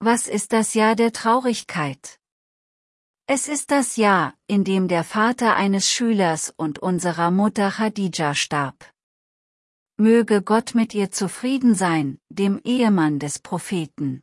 Was ist das Jahr der Traurigkeit? Es ist das Jahr, in dem der Vater eines Schülers und unserer Mutter Khadija starb. Möge Gott mit ihr zufrieden sein, dem Ehemann des Propheten.